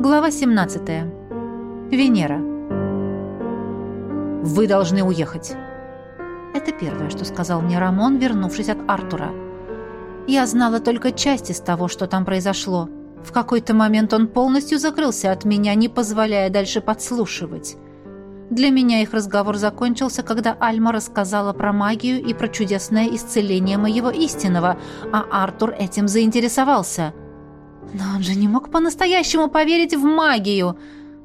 Глава 17. Венера. «Вы должны уехать». Это первое, что сказал мне Рамон, вернувшись от Артура. Я знала только часть из того, что там произошло. В какой-то момент он полностью закрылся от меня, не позволяя дальше подслушивать. Для меня их разговор закончился, когда Альма рассказала про магию и про чудесное исцеление моего истинного, а Артур этим заинтересовался – но он же не мог по-настоящему поверить в магию,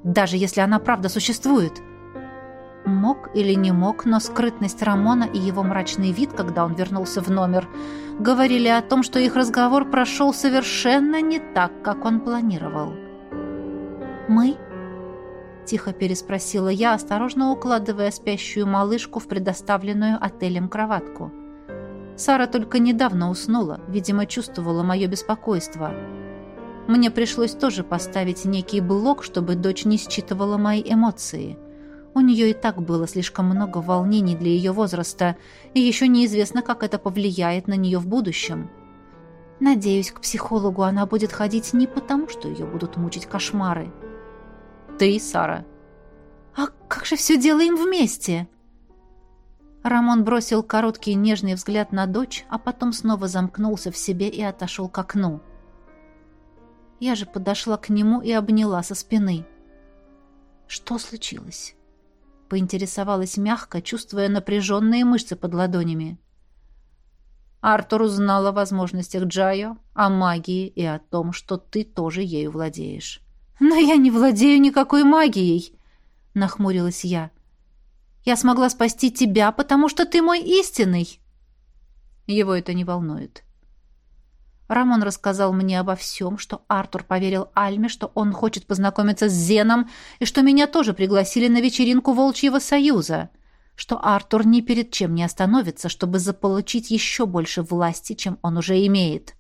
даже если она правда существует. Мог или не мог, но скрытность Рамона и его мрачный вид, когда он вернулся в номер, говорили о том, что их разговор прошел совершенно не так, как он планировал. «Мы?» — тихо переспросила я, осторожно укладывая спящую малышку в предоставленную отелем кроватку. Сара только недавно уснула, видимо, чувствовала мое беспокойство — мне пришлось тоже поставить некий блок, чтобы дочь не считывала мои эмоции. У нее и так было слишком много волнений для ее возраста, и еще неизвестно, как это повлияет на нее в будущем. Надеюсь, к психологу она будет ходить не потому, что ее будут мучить кошмары. Ты, Сара. А как же все делаем вместе? Рамон бросил короткий нежный взгляд на дочь, а потом снова замкнулся в себе и отошел к окну. — я же подошла к нему и обняла со спины. «Что случилось?» Поинтересовалась мягко, чувствуя напряженные мышцы под ладонями. Артур узнал о возможностях Джайо, о магии и о том, что ты тоже ею владеешь. «Но я не владею никакой магией!» — нахмурилась я. «Я смогла спасти тебя, потому что ты мой истинный!» Его это не волнует. Рамон рассказал мне обо всем, что Артур поверил Альме, что он хочет познакомиться с Зеном, и что меня тоже пригласили на вечеринку Волчьего Союза, что Артур ни перед чем не остановится, чтобы заполучить еще больше власти, чем он уже имеет.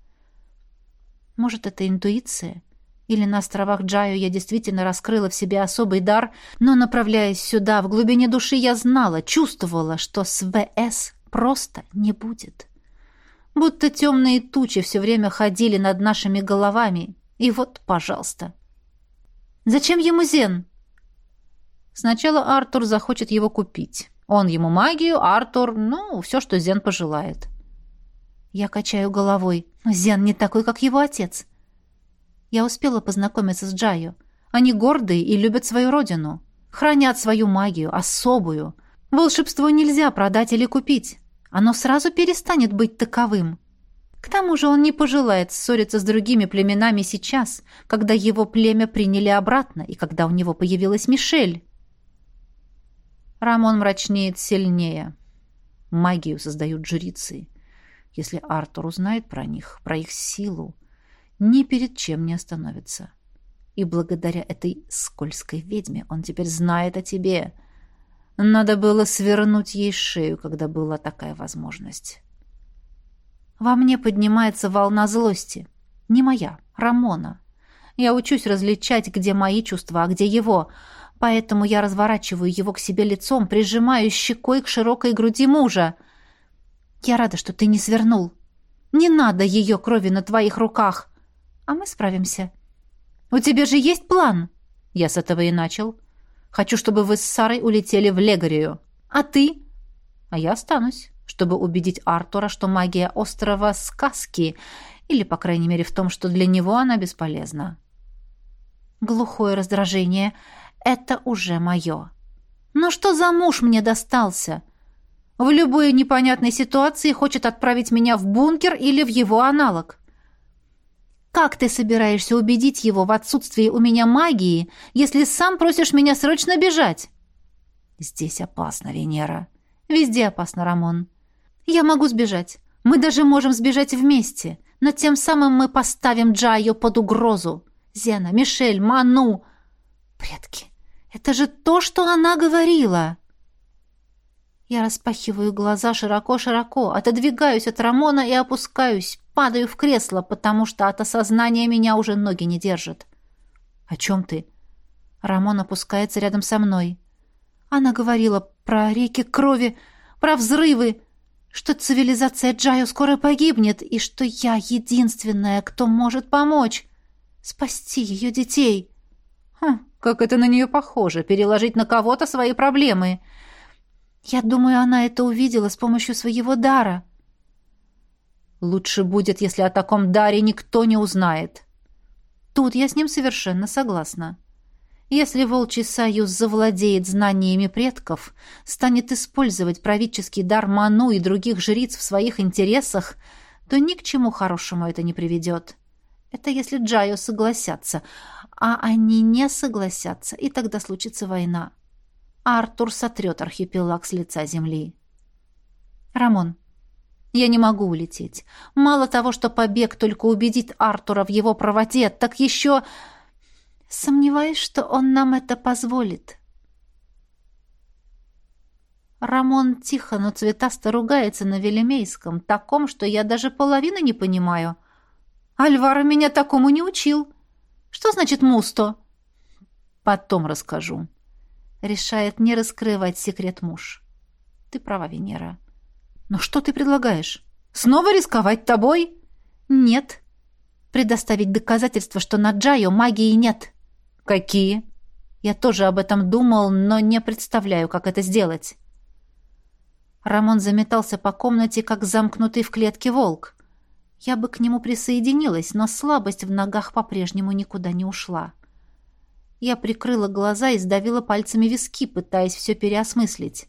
Может, это интуиция? Или на островах Джаю я действительно раскрыла в себе особый дар, но, направляясь сюда, в глубине души я знала, чувствовала, что с ВС просто не будет будто темные тучи все время ходили над нашими головами. И вот, пожалуйста. Зачем ему Зен? Сначала Артур захочет его купить. Он ему магию, Артур, ну, все, что Зен пожелает. Я качаю головой. Зен не такой, как его отец. Я успела познакомиться с Джаю. Они гордые и любят свою родину. Хранят свою магию, особую. Волшебство нельзя продать или купить оно сразу перестанет быть таковым. К тому же он не пожелает ссориться с другими племенами сейчас, когда его племя приняли обратно и когда у него появилась Мишель. Рамон мрачнеет сильнее. Магию создают жрицы. Если Артур узнает про них, про их силу, ни перед чем не остановится. И благодаря этой скользкой ведьме он теперь знает о тебе — надо было свернуть ей шею, когда была такая возможность. Во мне поднимается волна злости. Не моя, Рамона. Я учусь различать, где мои чувства, а где его. Поэтому я разворачиваю его к себе лицом, прижимаю щекой к широкой груди мужа. Я рада, что ты не свернул. Не надо ее крови на твоих руках. А мы справимся. У тебя же есть план? Я с этого и начал. Хочу, чтобы вы с Сарой улетели в Легорию. А ты? А я останусь, чтобы убедить Артура, что магия острова — сказки, или, по крайней мере, в том, что для него она бесполезна. Глухое раздражение — это уже мое. Но что за муж мне достался? В любой непонятной ситуации хочет отправить меня в бункер или в его аналог. Как ты собираешься убедить его в отсутствии у меня магии, если сам просишь меня срочно бежать? Здесь опасно, Венера. Везде опасно, Рамон. Я могу сбежать. Мы даже можем сбежать вместе. Но тем самым мы поставим Джайо под угрозу. Зена, Мишель, Ману. Предки, это же то, что она говорила. Я распахиваю глаза широко-широко, отодвигаюсь от Рамона и опускаюсь, падаю в кресло, потому что от осознания меня уже ноги не держат. «О чем ты?» Рамон опускается рядом со мной. Она говорила про реки крови, про взрывы, что цивилизация Джайо скоро погибнет, и что я единственная, кто может помочь, спасти ее детей. Хм, как это на нее похоже, переложить на кого-то свои проблемы. Я думаю, она это увидела с помощью своего дара. Лучше будет, если о таком даре никто не узнает. Тут я с ним совершенно согласна. Если Волчий Союз завладеет знаниями предков, станет использовать правительский дар Ману и других жриц в своих интересах, то ни к чему хорошему это не приведет. Это если Джайо согласятся, а они не согласятся, и тогда случится война. Артур сотрет архипелаг с лица земли. Рамон, я не могу улететь. Мало того, что побег только убедит Артура в его правоте, так еще... Сомневаюсь, что он нам это позволит. Рамон тихо, но цветасто ругается на Велимейском, таком, что я даже половины не понимаю. Альвара меня такому не учил. Что значит мусто? Потом расскажу. Решает не раскрывать секрет муж. Ты права, Венера. Но что ты предлагаешь? Снова рисковать тобой? Нет. Предоставить доказательства, что на Джайо магии нет. «Какие?» Я тоже об этом думал, но не представляю, как это сделать. Рамон заметался по комнате, как замкнутый в клетке волк. Я бы к нему присоединилась, но слабость в ногах по-прежнему никуда не ушла. Я прикрыла глаза и сдавила пальцами виски, пытаясь все переосмыслить.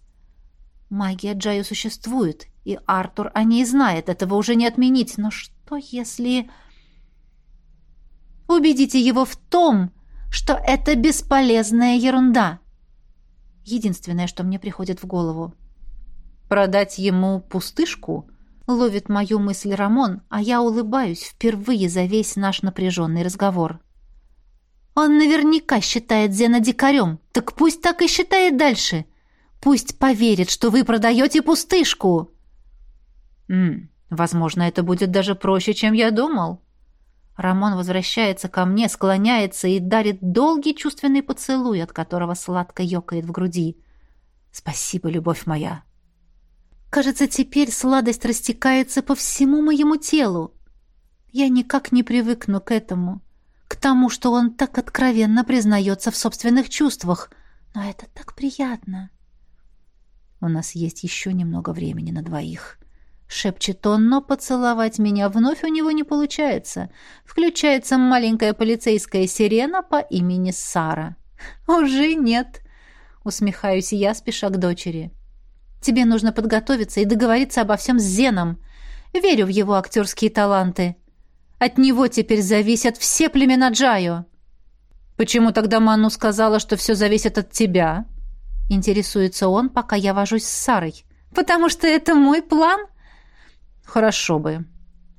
Магия Джаю существует, и Артур о ней знает, этого уже не отменить. Но что если... Убедите его в том, что это бесполезная ерунда. Единственное, что мне приходит в голову. Продать ему пустышку? Ловит мою мысль Рамон, а я улыбаюсь впервые за весь наш напряженный разговор. Он наверняка считает Зена дикарем. Так пусть так и считает дальше. Пусть поверит, что вы продаете пустышку. М возможно, это будет даже проще, чем я думал. Рамон возвращается ко мне, склоняется и дарит долгий чувственный поцелуй, от которого сладко ёкает в груди. «Спасибо, любовь моя!» Кажется, теперь сладость растекается по всему моему телу. Я никак не привыкну к этому, к тому, что он так откровенно признается в собственных чувствах. Но это так приятно. У нас есть еще немного времени на двоих. Шепчет он, но поцеловать меня вновь у него не получается. Включается маленькая полицейская сирена по имени Сара. «Уже нет», — усмехаюсь я, спеша к дочери. «Тебе нужно подготовиться и договориться обо всем с Зеном. Верю в его актерские таланты. От него теперь зависят все племена Джайо». «Почему тогда Ману сказала, что все зависит от тебя?» Интересуется он, пока я вожусь с Сарой. «Потому что это мой план?» Хорошо бы.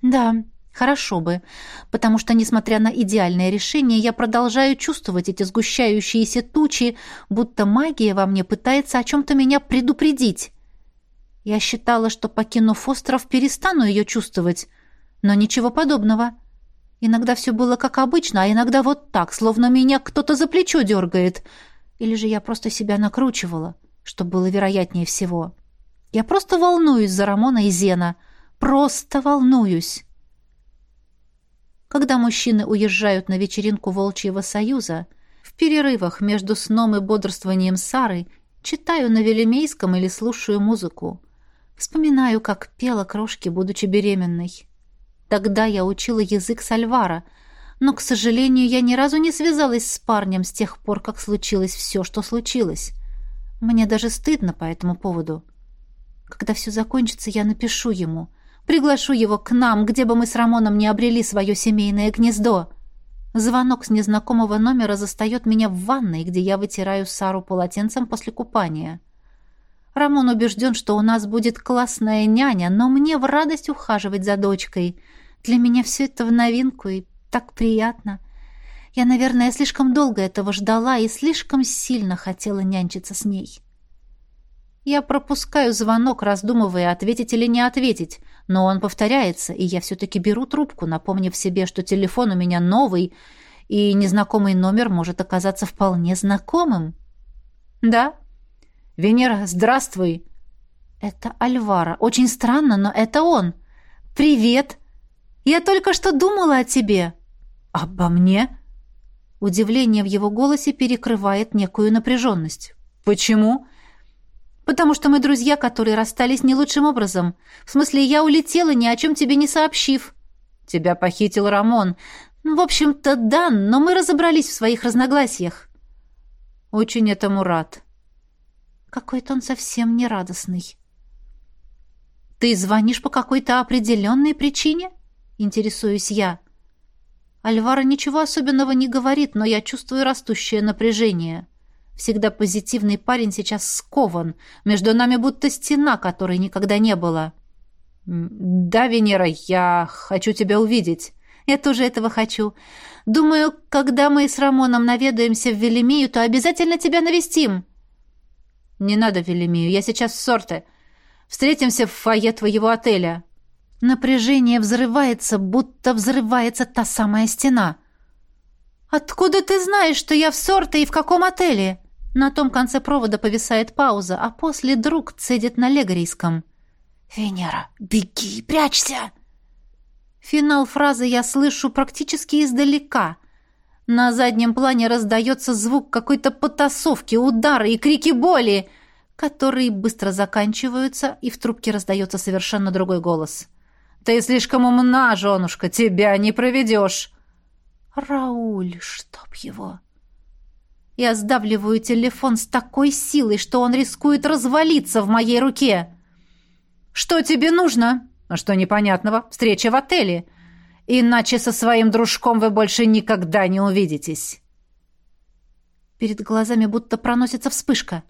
Да, хорошо бы. Потому что, несмотря на идеальное решение, я продолжаю чувствовать эти сгущающиеся тучи, будто магия во мне пытается о чем-то меня предупредить. Я считала, что, покинув остров, перестану ее чувствовать. Но ничего подобного. Иногда все было как обычно, а иногда вот так, словно меня кто-то за плечо дергает. Или же я просто себя накручивала, что было вероятнее всего. Я просто волнуюсь за Рамона и Зена — Просто волнуюсь. Когда мужчины уезжают на вечеринку Волчьего Союза, в перерывах между сном и бодрствованием Сары читаю на Велимейском или слушаю музыку. Вспоминаю, как пела крошки, будучи беременной. Тогда я учила язык Сальвара, но, к сожалению, я ни разу не связалась с парнем с тех пор, как случилось все, что случилось. Мне даже стыдно по этому поводу. Когда все закончится, я напишу ему. Приглашу его к нам, где бы мы с Рамоном не обрели свое семейное гнездо. Звонок с незнакомого номера застает меня в ванной, где я вытираю Сару полотенцем после купания. Рамон убежден, что у нас будет классная няня, но мне в радость ухаживать за дочкой. Для меня все это в новинку и так приятно. Я, наверное, слишком долго этого ждала и слишком сильно хотела нянчиться с ней. Я пропускаю звонок, раздумывая, ответить или не ответить, но он повторяется, и я все-таки беру трубку, напомнив себе, что телефон у меня новый, и незнакомый номер может оказаться вполне знакомым. «Да?» «Венера, здравствуй!» «Это Альвара. Очень странно, но это он. Привет! Я только что думала о тебе». «Обо мне?» Удивление в его голосе перекрывает некую напряженность. «Почему?» «Потому что мы друзья, которые расстались не лучшим образом. В смысле, я улетела, ни о чем тебе не сообщив». «Тебя похитил Рамон». «В общем-то, да, но мы разобрались в своих разногласиях». «Очень этому рад». Какой-то он совсем не радостный. «Ты звонишь по какой-то определенной причине?» — интересуюсь я. Альвара ничего особенного не говорит, но я чувствую растущее напряжение. Всегда позитивный парень сейчас скован. Между нами будто стена, которой никогда не было. «Да, Венера, я хочу тебя увидеть». «Я тоже этого хочу. Думаю, когда мы с Рамоном наведаемся в Велимию, то обязательно тебя навестим». «Не надо Велимию, я сейчас в Сорте. Встретимся в фойе твоего отеля». Напряжение взрывается, будто взрывается та самая стена. «Откуда ты знаешь, что я в Сорте и в каком отеле?» На том конце провода повисает пауза, а после друг цедит на легорийском. «Венера, беги, прячься!» Финал фразы я слышу практически издалека. На заднем плане раздается звук какой-то потасовки, удары и крики боли, которые быстро заканчиваются, и в трубке раздается совершенно другой голос. Ты слишком умна, женушка, тебя не проведешь. Рауль, чтоб его. Я сдавливаю телефон с такой силой, что он рискует развалиться в моей руке. Что тебе нужно? А что непонятного? Встреча в отеле. Иначе со своим дружком вы больше никогда не увидитесь. Перед глазами будто проносится вспышка.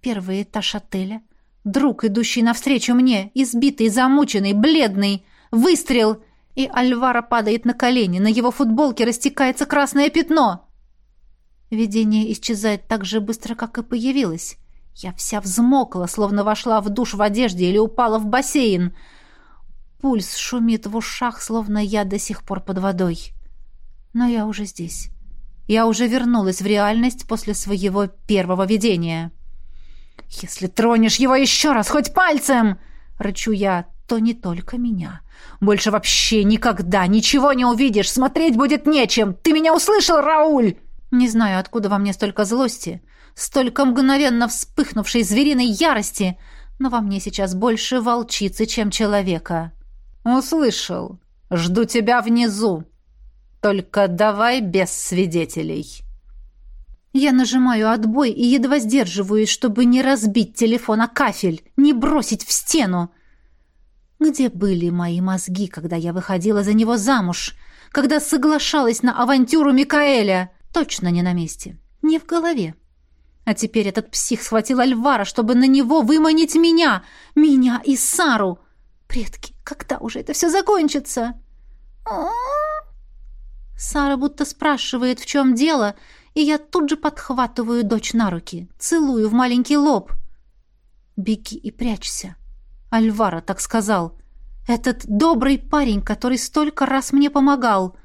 Первый этаж отеля. Друг, идущий навстречу мне, избитый, замученный, бледный. Выстрел! И Альвара падает на колени. На его футболке растекается красное пятно. Видение исчезает так же быстро, как и появилось. Я вся взмокла, словно вошла в душ в одежде или упала в бассейн. Пульс шумит в ушах, словно я до сих пор под водой. Но я уже здесь. Я уже вернулась в реальность после своего первого видения. «Если тронешь его еще раз, хоть пальцем!» — рычу я то не только меня. Больше вообще никогда ничего не увидишь, смотреть будет нечем. Ты меня услышал, Рауль? Не знаю, откуда во мне столько злости, столько мгновенно вспыхнувшей звериной ярости, но во мне сейчас больше волчицы, чем человека. Услышал. Жду тебя внизу. Только давай без свидетелей. Я нажимаю отбой и едва сдерживаюсь, чтобы не разбить телефон о кафель, не бросить в стену. Где были мои мозги, когда я выходила за него замуж? Когда соглашалась на авантюру Микаэля? Точно не на месте. Не в голове. А теперь этот псих схватил Альвара, чтобы на него выманить меня. Меня и Сару. Предки, когда уже это все закончится? Сара будто спрашивает, в чем дело, и я тут же подхватываю дочь на руки, целую в маленький лоб. «Беги и прячься», Альвара так сказал. Этот добрый парень, который столько раз мне помогал.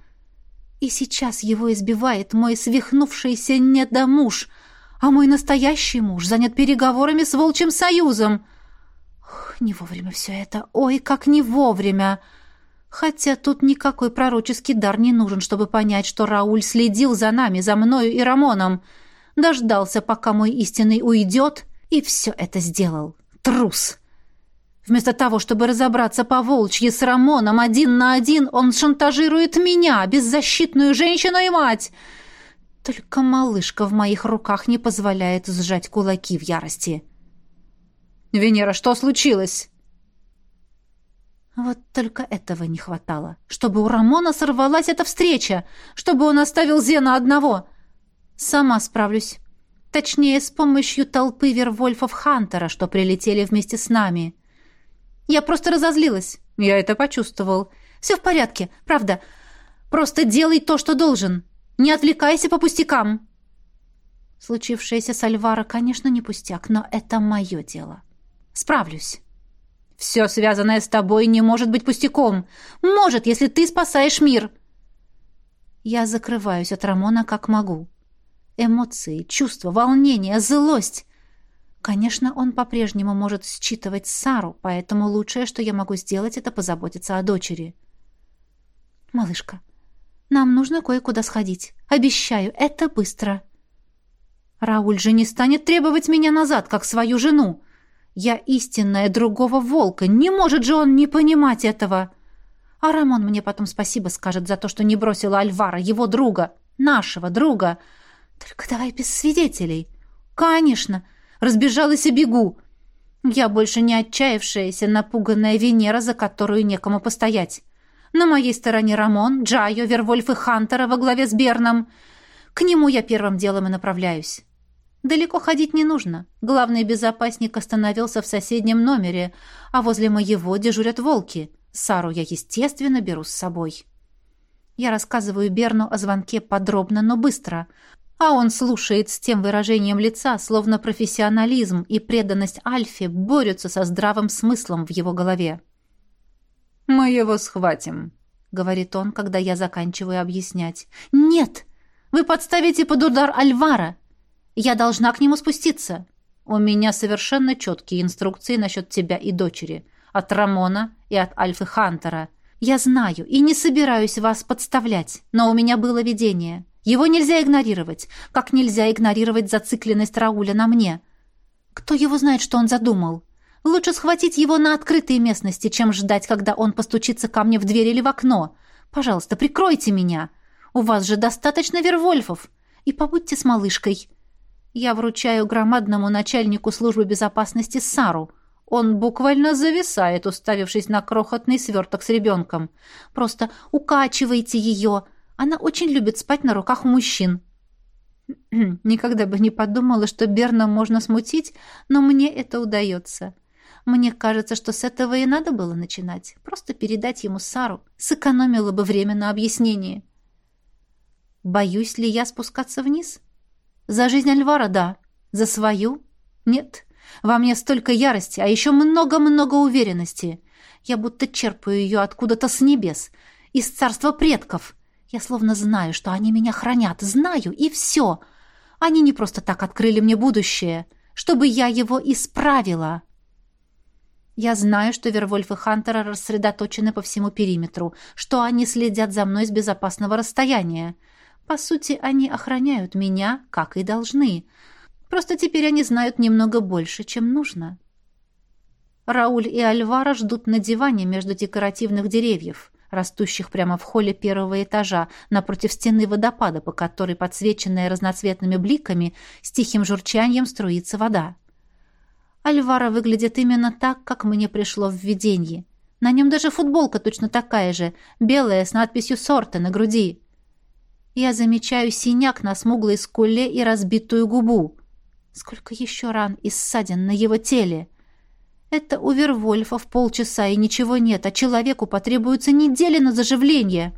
И сейчас его избивает мой свихнувшийся недомуж, а мой настоящий муж занят переговорами с Волчьим Союзом. Ох, не вовремя все это. Ой, как не вовремя. Хотя тут никакой пророческий дар не нужен, чтобы понять, что Рауль следил за нами, за мною и Рамоном. Дождался, пока мой истинный уйдет, и все это сделал. Трус! Вместо того, чтобы разобраться по волчьи с Рамоном один на один, он шантажирует меня, беззащитную женщину и мать. Только малышка в моих руках не позволяет сжать кулаки в ярости. «Венера, что случилось?» Вот только этого не хватало. Чтобы у Рамона сорвалась эта встреча, чтобы он оставил Зена одного. Сама справлюсь. Точнее, с помощью толпы Вервольфов Хантера, что прилетели вместе с нами. Я просто разозлилась. Я это почувствовал. Все в порядке, правда. Просто делай то, что должен. Не отвлекайся по пустякам. Случившееся с Альвара, конечно, не пустяк, но это мое дело. Справлюсь. Все, связанное с тобой, не может быть пустяком. Может, если ты спасаешь мир. Я закрываюсь от Рамона как могу. Эмоции, чувства, волнение, злость. Конечно, он по-прежнему может считывать Сару, поэтому лучшее, что я могу сделать, это позаботиться о дочери. Малышка, Нам нужно кое-куда сходить. Обещаю, это быстро. Рауль же не станет требовать меня назад, как свою жену. Я истинная другого волка. Не может же он не понимать этого. А Рамон мне потом спасибо скажет за то, что не бросила Альвара, его друга, нашего друга. Только давай без свидетелей. Конечно. Разбежалась и бегу. Я больше не отчаявшаяся, напуганная Венера, за которую некому постоять. На моей стороне Рамон, Джайо, Вервольф и Хантера во главе с Берном. К нему я первым делом и направляюсь. Далеко ходить не нужно. Главный безопасник остановился в соседнем номере, а возле моего дежурят волки. Сару я, естественно, беру с собой. Я рассказываю Берну о звонке подробно, но быстро, а он слушает с тем выражением лица, словно профессионализм и преданность Альфе борются со здравым смыслом в его голове. «Мы его схватим», — говорит он, когда я заканчиваю объяснять. «Нет! Вы подставите под удар Альвара! Я должна к нему спуститься!» «У меня совершенно четкие инструкции насчет тебя и дочери. От Рамона и от Альфы Хантера. Я знаю и не собираюсь вас подставлять, но у меня было видение. Его нельзя игнорировать, как нельзя игнорировать зацикленность Рауля на мне. Кто его знает, что он задумал?» Лучше схватить его на открытой местности, чем ждать, когда он постучится ко мне в дверь или в окно. Пожалуйста, прикройте меня. У вас же достаточно вервольфов. И побудьте с малышкой. Я вручаю громадному начальнику службы безопасности Сару. Он буквально зависает, уставившись на крохотный сверток с ребенком. Просто укачивайте ее. Она очень любит спать на руках у мужчин. Никогда бы не подумала, что Берна можно смутить, но мне это удается. Мне кажется, что с этого и надо было начинать. Просто передать ему Сару. Сэкономила бы время на объяснение. Боюсь ли я спускаться вниз? За жизнь Альвара — да. За свою — нет. Во мне столько ярости, а еще много-много уверенности. Я будто черпаю ее откуда-то с небес, из царства предков. Я словно знаю, что они меня хранят. Знаю, и все. Они не просто так открыли мне будущее, чтобы я его исправила». Я знаю, что Вервольф и Хантера рассредоточены по всему периметру, что они следят за мной с безопасного расстояния. По сути, они охраняют меня, как и должны. Просто теперь они знают немного больше, чем нужно. Рауль и Альвара ждут на диване между декоративных деревьев, растущих прямо в холле первого этажа, напротив стены водопада, по которой, подсвеченная разноцветными бликами, с тихим журчанием струится вода. Альвара выглядит именно так, как мне пришло в видение. На нем даже футболка точно такая же, белая, с надписью «Сорта» на груди. Я замечаю синяк на смуглой скуле и разбитую губу. Сколько еще ран и ссадин на его теле. Это у Вервольфов полчаса и ничего нет, а человеку потребуется недели на заживление.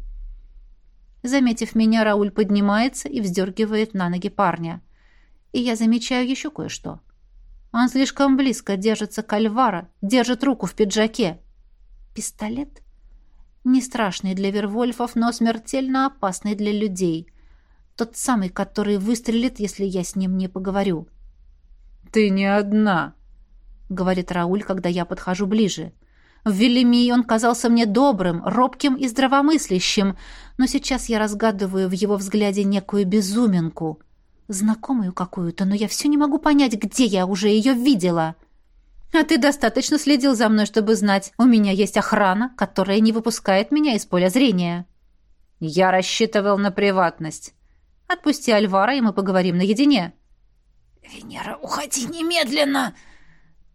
Заметив меня, Рауль поднимается и вздергивает на ноги парня. И я замечаю еще кое-что. Он слишком близко держится к Альвара, держит руку в пиджаке. Пистолет? Не страшный для вервольфов, но смертельно опасный для людей. Тот самый, который выстрелит, если я с ним не поговорю. «Ты не одна», — говорит Рауль, когда я подхожу ближе. В Велимии он казался мне добрым, робким и здравомыслящим, но сейчас я разгадываю в его взгляде некую безуминку — Знакомую какую-то, но я все не могу понять, где я уже ее видела. А ты достаточно следил за мной, чтобы знать, у меня есть охрана, которая не выпускает меня из поля зрения. Я рассчитывал на приватность. Отпусти Альвара, и мы поговорим наедине. Венера, уходи немедленно!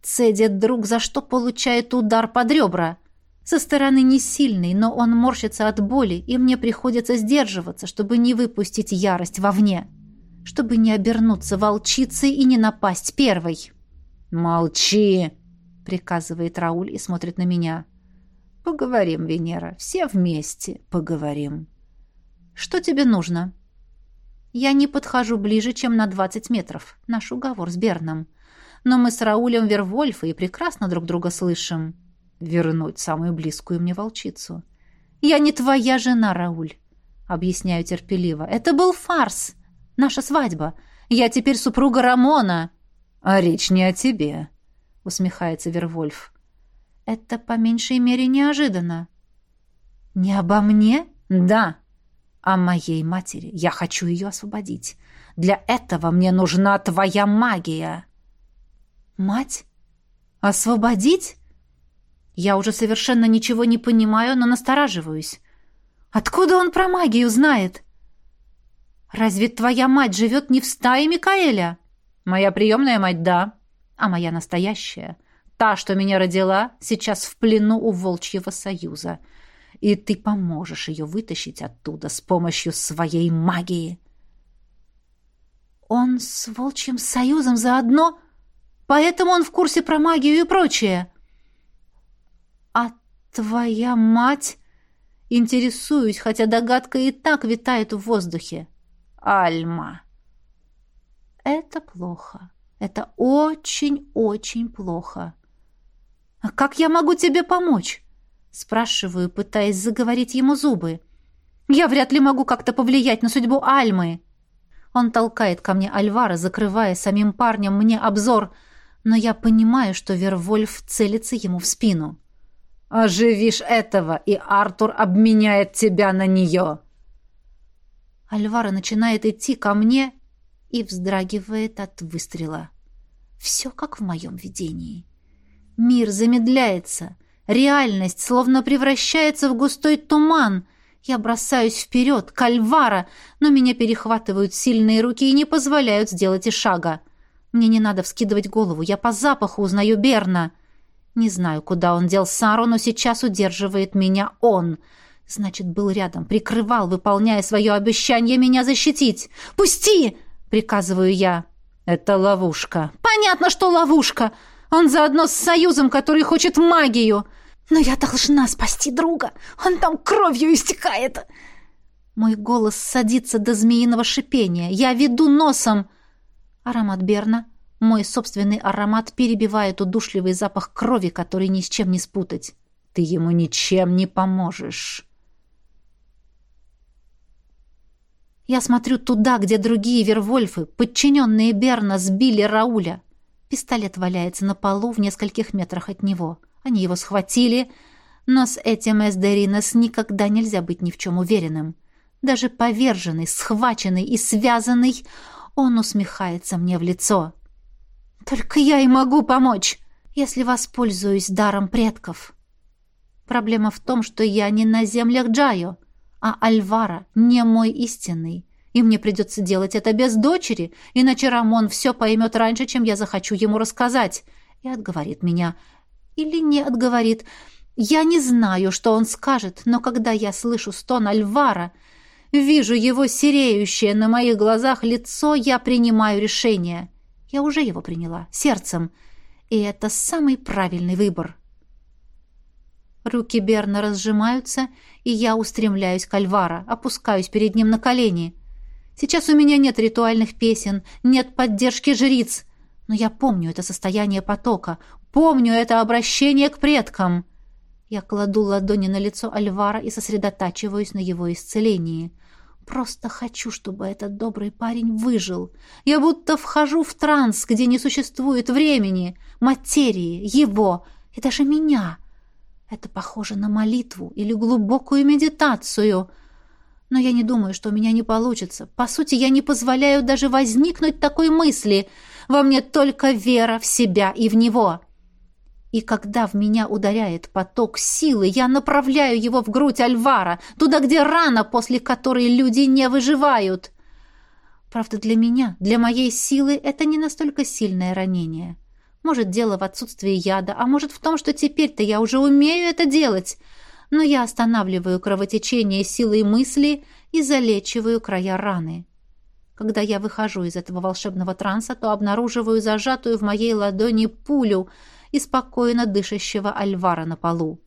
Цедит друг, за что получает удар под ребра. Со стороны не сильный, но он морщится от боли, и мне приходится сдерживаться, чтобы не выпустить ярость вовне чтобы не обернуться волчицей и не напасть первой. «Молчи!» — приказывает Рауль и смотрит на меня. «Поговорим, Венера, все вместе поговорим». «Что тебе нужно?» Я не подхожу ближе, чем на двадцать метров. Наш уговор с Берном. Но мы с Раулем Вервольфа и прекрасно друг друга слышим. Вернуть самую близкую мне волчицу. «Я не твоя жена, Рауль», — объясняю терпеливо. «Это был фарс. Наша свадьба. Я теперь супруга Рамона». «А речь не о тебе», — усмехается Вервольф. «Это по меньшей мере неожиданно». «Не обо мне?» «Да». о моей матери. Я хочу ее освободить. Для этого мне нужна твоя магия». «Мать? Освободить?» Я уже совершенно ничего не понимаю, но настораживаюсь. Откуда он про магию знает? Разве твоя мать живет не в стае Микаэля? Моя приемная мать, да. А моя настоящая, та, что меня родила, сейчас в плену у Волчьего Союза. И ты поможешь ее вытащить оттуда с помощью своей магии. Он с Волчьим Союзом заодно, поэтому он в курсе про магию и прочее. А твоя мать... Интересуюсь, хотя догадка и так витает в воздухе. Альма. Это плохо. Это очень-очень плохо. А как я могу тебе помочь? Спрашиваю, пытаясь заговорить ему зубы. Я вряд ли могу как-то повлиять на судьбу Альмы. Он толкает ко мне Альвара, закрывая самим парнем мне обзор, но я понимаю, что Вервольф целится ему в спину. Оживишь этого, и Артур обменяет тебя на нее. Альвара начинает идти ко мне и вздрагивает от выстрела. Все как в моем видении. Мир замедляется. Реальность словно превращается в густой туман. Я бросаюсь вперед, к Альвара, но меня перехватывают сильные руки и не позволяют сделать и шага. Мне не надо вскидывать голову. Я по запаху узнаю Берна. — не знаю, куда он дел Сару, но сейчас удерживает меня он. Значит, был рядом, прикрывал, выполняя свое обещание меня защитить. «Пусти!» — приказываю я. «Это ловушка». «Понятно, что ловушка. Он заодно с Союзом, который хочет магию. Но я должна спасти друга. Он там кровью истекает». Мой голос садится до змеиного шипения. Я веду носом. Аромат Берна мой собственный аромат перебивает удушливый запах крови, который ни с чем не спутать. Ты ему ничем не поможешь. Я смотрю туда, где другие вервольфы, подчиненные Берна, сбили Рауля. Пистолет валяется на полу в нескольких метрах от него. Они его схватили, но с этим Эсдеринес никогда нельзя быть ни в чем уверенным. Даже поверженный, схваченный и связанный, он усмехается мне в лицо. Только я и могу помочь, если воспользуюсь даром предков. Проблема в том, что я не на землях Джайо, а Альвара не мой истинный, и мне придется делать это без дочери, иначе Рамон все поймет раньше, чем я захочу ему рассказать, и отговорит меня. Или не отговорит. Я не знаю, что он скажет, но когда я слышу стон Альвара, вижу его сереющее на моих глазах лицо, я принимаю решение. Я уже его приняла, сердцем. И это самый правильный выбор. Руки Берна разжимаются, и я устремляюсь к Альвара, опускаюсь перед ним на колени. Сейчас у меня нет ритуальных песен, нет поддержки жриц, но я помню это состояние потока, помню это обращение к предкам. Я кладу ладони на лицо Альвара и сосредотачиваюсь на его исцелении — Просто хочу, чтобы этот добрый парень выжил. Я будто вхожу в транс, где не существует времени, материи, его и даже меня. Это похоже на молитву или глубокую медитацию. Но я не думаю, что у меня не получится. По сути, я не позволяю даже возникнуть такой мысли. Во мне только вера в себя и в него. И когда в меня ударяет поток силы, я направляю его в грудь Альвара, туда, где рана, после которой люди не выживают. Правда, для меня, для моей силы, это не настолько сильное ранение. Может, дело в отсутствии яда, а может в том, что теперь-то я уже умею это делать. Но я останавливаю кровотечение силой мысли и залечиваю края раны. Когда я выхожу из этого волшебного транса, то обнаруживаю зажатую в моей ладони пулю — и спокойно дышащего Альвара на полу.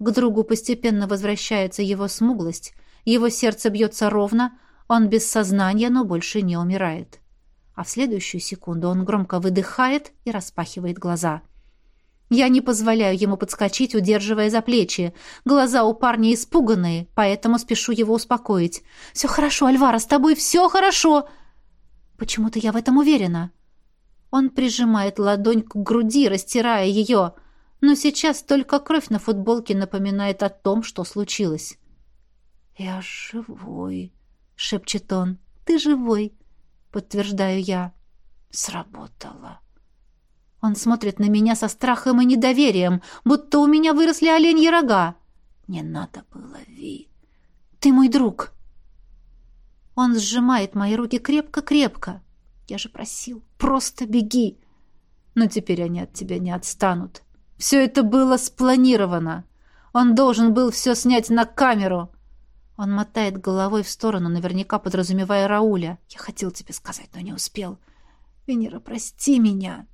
К другу постепенно возвращается его смуглость, его сердце бьется ровно, он без сознания, но больше не умирает. А в следующую секунду он громко выдыхает и распахивает глаза. Я не позволяю ему подскочить, удерживая за плечи. Глаза у парня испуганные, поэтому спешу его успокоить. «Все хорошо, Альвара, с тобой все хорошо!» Почему-то я в этом уверена. Он прижимает ладонь к груди, растирая ее, но сейчас только кровь на футболке напоминает о том, что случилось. «Я живой», — шепчет он. «Ты живой», — подтверждаю я. «Сработало». Он смотрит на меня со страхом и недоверием, будто у меня выросли оленьи рога. «Не надо было, Ви. Ты мой друг». Он сжимает мои руки крепко-крепко. Я же просил, просто беги. Но теперь они от тебя не отстанут. Все это было спланировано. Он должен был все снять на камеру. Он мотает головой в сторону, наверняка подразумевая Рауля. Я хотел тебе сказать, но не успел. Венера, прости меня.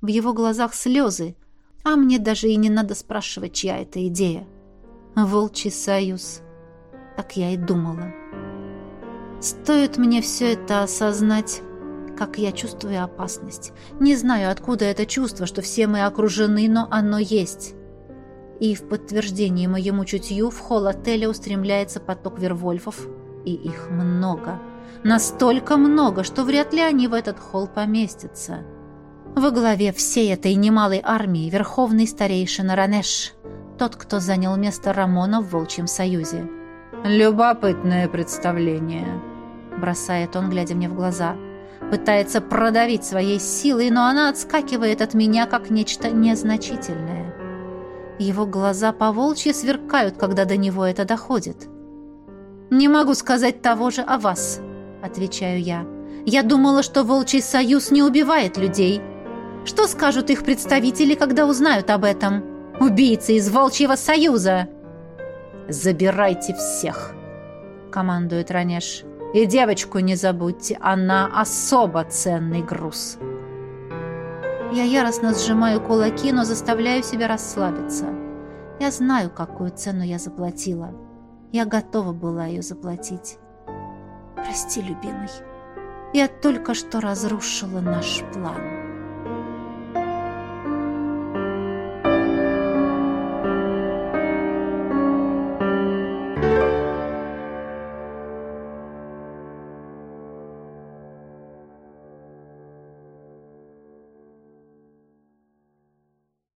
В его глазах слезы, а мне даже и не надо спрашивать, чья это идея. Волчий союз. Так я и думала. Стоит мне все это осознать, как я чувствую опасность. Не знаю, откуда это чувство, что все мы окружены, но оно есть. И в подтверждение моему чутью в холл отеля устремляется поток вервольфов, и их много. Настолько много, что вряд ли они в этот холл поместятся. Во главе всей этой немалой армии верховный старейшина Ранеш, тот, кто занял место Рамона в Волчьем Союзе. «Любопытное представление», — бросает он, глядя мне в глаза. Пытается продавить своей силой, но она отскакивает от меня, как нечто незначительное. Его глаза по волчьи сверкают, когда до него это доходит. «Не могу сказать того же о вас», — отвечаю я. «Я думала, что Волчий Союз не убивает людей. Что скажут их представители, когда узнают об этом? Убийцы из Волчьего Союза!» «Забирайте всех!» — командует Ранеш. «И девочку не забудьте, она особо ценный груз!» Я яростно сжимаю кулаки, но заставляю себя расслабиться. Я знаю, какую цену я заплатила. Я готова была ее заплатить. Прости, любимый. Я только что разрушила наш план.